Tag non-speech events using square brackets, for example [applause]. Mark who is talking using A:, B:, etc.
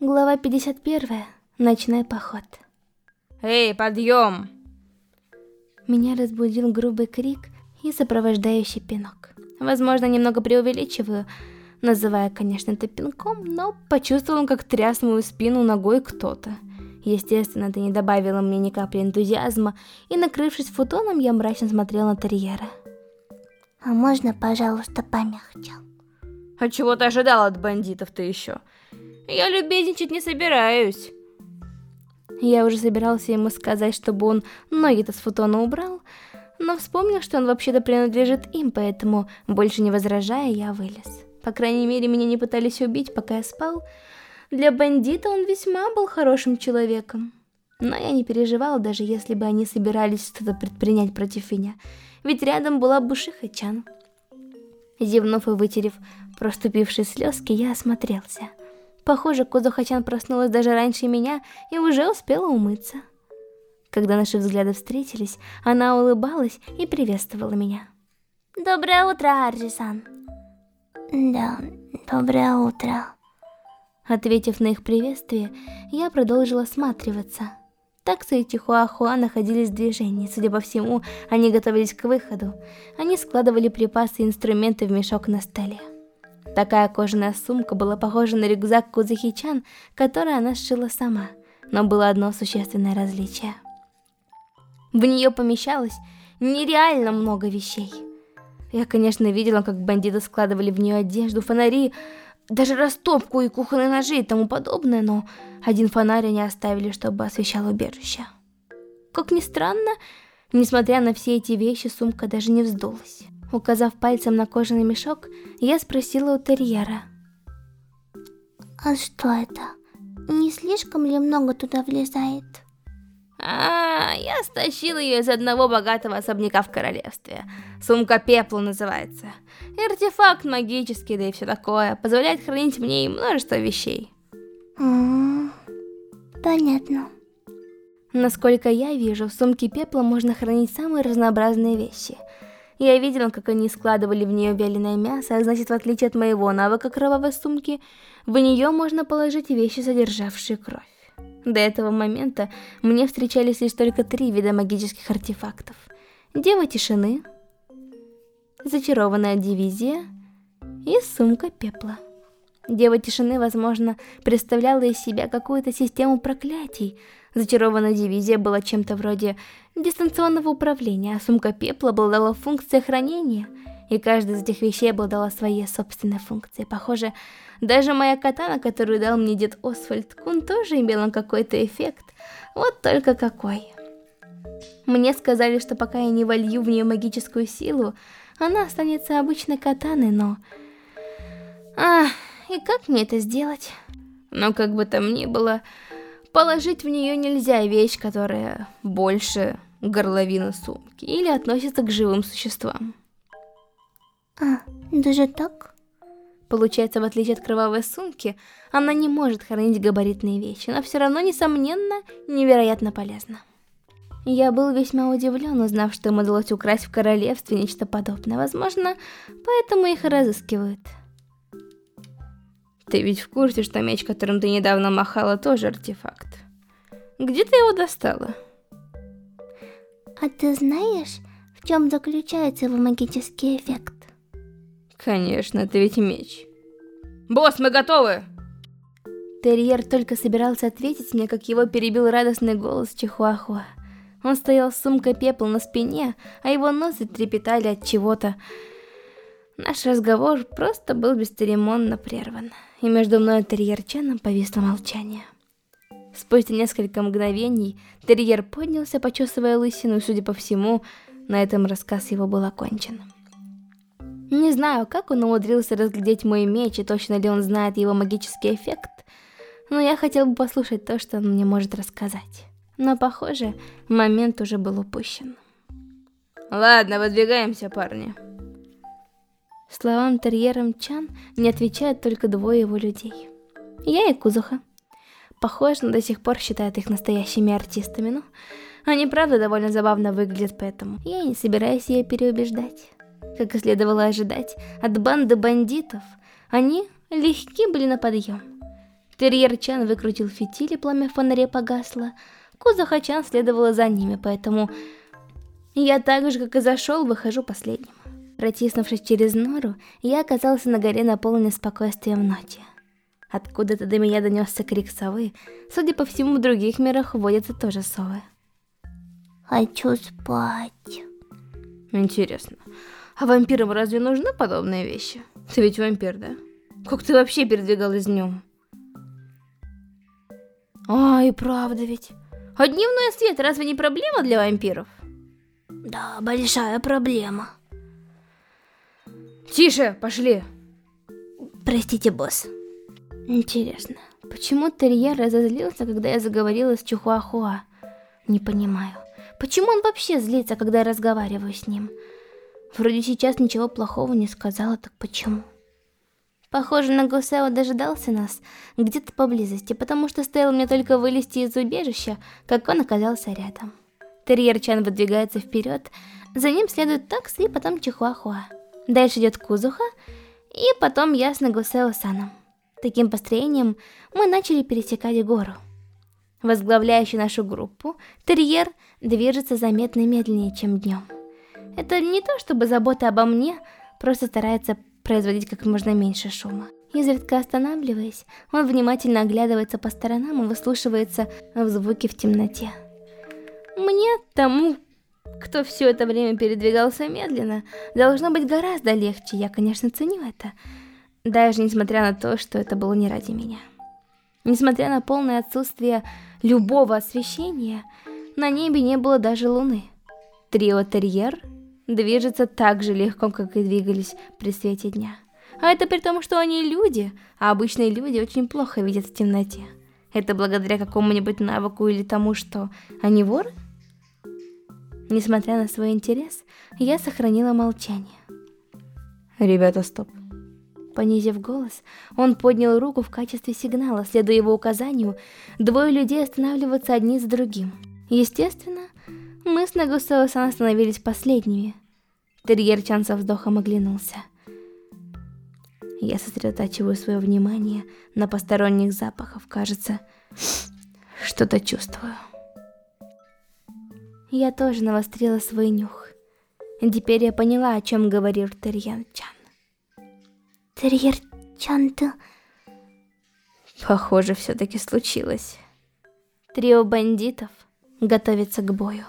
A: Глава 51. Ночной поход.
B: Эй, подъем!
A: Меня разбудил грубый крик и сопровождающий пинок. Возможно, немного преувеличиваю, называя, конечно, это пинком, но почувствовал, как тряс мою спину ногой кто-то. Естественно, это не добавило мне ни капли энтузиазма, и, накрывшись футоном, я мрачно смотрел на терьера.
C: «А можно, пожалуйста, помягче?»
B: А чего ты ожидал от бандитов-то еще? Я любезничать не собираюсь.
A: Я уже собирался ему сказать, чтобы он ноги-то с футона убрал, но вспомнил, что он вообще-то принадлежит им, поэтому, больше не возражая, я вылез. По крайней мере, меня не пытались убить, пока я спал. Для бандита он весьма был хорошим человеком. Но я не переживал, даже если бы они собирались что-то предпринять против меня, ведь рядом была Бушиха-чан. Зевнув и вытерев проступившие слезки, я осмотрелся. Похоже, Кузухачан проснулась даже раньше меня и уже успела умыться. Когда наши взгляды встретились, она улыбалась и приветствовала меня.
C: «Доброе утро, Арджисан!» «Да, доброе утро!»
A: Ответив на их приветствие, я продолжила осматриваться. Такса и Чихуахуа находились в движении. Судя по всему, они готовились к выходу. Они складывали припасы и инструменты в мешок на столе. Такая кожаная сумка была похожа на рюкзак Кузахичан, который она сшила сама. Но было одно существенное различие. В нее помещалось нереально много вещей. Я, конечно, видела, как бандиты складывали в нее одежду, фонари, даже растопку и кухонные ножи и тому подобное, но один фонарь они оставили, чтобы освещал убежище. Как ни странно, несмотря на все эти вещи, сумка даже не вздулась. Указав пальцем на кожаный мешок, я спросила у терьера.
C: «А что это? Не слишком ли много туда влезает?»
B: А, я стащил ее из одного богатого особняка в королевстве. Сумка пепла называется. Артефакт магический, да и все такое. Позволяет хранить в ней множество вещей.
C: М -м, понятно.
A: Насколько я вижу, в сумке пепла можно хранить самые разнообразные вещи. Я видела, как они складывали в нее вяленое мясо, а значит, в отличие от моего навыка кровавой сумки, в нее можно положить вещи, содержавшие кровь. До этого момента мне встречались лишь только три вида магических артефактов. Дева тишины, зачарованная дивизия и сумка пепла. Дева тишины, возможно, представляла из себя какую-то систему проклятий. Зачарованная дивизия была чем-то вроде дистанционного управления, а сумка пепла обладала функцией хранения, и каждая из этих вещей обладала своей собственной функцией. Похоже, даже моя катана, которую дал мне дед Освальд Кун, тоже имела какой-то эффект, вот только какой. Мне сказали, что пока я не волью в нее магическую силу, она останется обычной катаной, но... Ах, и как мне это сделать? Но как бы там ни было, положить в нее нельзя вещь, которая больше горловины сумки или относится к живым существам.
C: А, даже так?
A: Получается, в отличие от кровавой сумки, она не может хранить габаритные вещи, но все равно, несомненно, невероятно полезна. Я был весьма удивлен, узнав, что им удалось украсть в королевстве нечто подобное. Возможно, поэтому их разыскивают. Ты ведь в курсе, что меч, которым ты недавно махала, тоже артефакт? Где ты его достала?
C: А ты знаешь, в чем заключается его магический эффект?
A: Конечно, это ведь меч.
B: Босс, мы готовы!
A: Терьер только собирался ответить мне, как его перебил радостный голос Чихуахуа. Он стоял с сумкой пепла на спине, а его носы трепетали от чего-то. Наш разговор просто был бесцеремонно прерван, и между мной и терьерчаном повисло молчание. Спустя несколько мгновений терьер поднялся, почесывая лысину, и, судя по всему, на этом рассказ его был окончен. Не знаю, как он умудрился разглядеть мой меч, и точно ли он знает его магический эффект, но я хотел бы послушать то, что он мне может рассказать. Но, похоже, момент уже был упущен.
B: Ладно, выдвигаемся, парни.
A: Словам терьером Чан не отвечают только двое его людей. Я и Кузуха. Похоже, он до сих пор считает их настоящими артистами, но они правда довольно забавно выглядят, поэтому я не собираюсь ее переубеждать. Как и следовало ожидать, от банды бандитов они легки были на подъем. Терьер Чан выкрутил фитиль, и пламя в фонаре погасло. Кузаха Чан следовала за ними, поэтому я так же, как и зашел, выхожу последним. Протиснувшись через нору, я оказался на горе, наполненной спокойствием ночи. Откуда-то до меня донесся крик совы. Судя по всему, в других мирах водятся тоже совы.
C: Хочу спать.
B: Интересно, а вампирам разве нужны подобные вещи? Ты ведь вампир, да? Как ты вообще передвигалась днем? А, и правда ведь. А дневной свет разве не проблема для вампиров?
C: Да, большая проблема.
B: Тише, пошли.
C: Простите, босс.
A: Интересно, почему терьер разозлился, когда я заговорила с Чухуахуа? Не понимаю. Почему он вообще злится, когда я разговариваю с ним? Вроде сейчас ничего плохого не сказала, так почему? Похоже, Нагусео дожидался нас где-то поблизости, потому что стоило мне только вылезти из убежища, как он оказался рядом. Терьер Чан выдвигается вперед, за ним следует такси потом Чихуахуа. Дальше идет Кузуха, и потом я с Нагусео Саном. Таким построением мы начали пересекать гору. Возглавляющий нашу группу, терьер движется заметно медленнее, чем днем. Это не то чтобы забота обо мне, просто старается производить как можно меньше шума. Изредка останавливаясь, он внимательно оглядывается по сторонам и выслушивается в звуки в темноте. Мне, тому, кто все это время передвигался медленно, должно быть гораздо легче, я, конечно, ценю это. Даже несмотря на то, что это было не ради меня. Несмотря на полное отсутствие любого освещения, на небе не было даже луны. Трио Терьер движется так же легко, как и двигались при свете дня. А это при том, что они люди, а обычные люди очень плохо видят в темноте. Это благодаря какому-нибудь навыку или тому, что они воры? Несмотря на свой интерес, я сохранила молчание.
B: Ребята, стоп.
A: Понизив голос, он поднял руку в качестве сигнала, следуя его указанию, двое людей останавливаться одни за другим. Естественно, мы с Нагусео-сан остановились последними. Терьер Чан со вздохом оглянулся. Я сосредотачиваю свое внимание на посторонних запахах, кажется, [sniffs] что-то чувствую. Я тоже навострила свой нюх. Теперь я поняла, о чем говорил Терьян Чан.
C: Терьер Чан, ты...
B: Похоже, все-таки случилось.
A: Трио бандитов готовится к бою.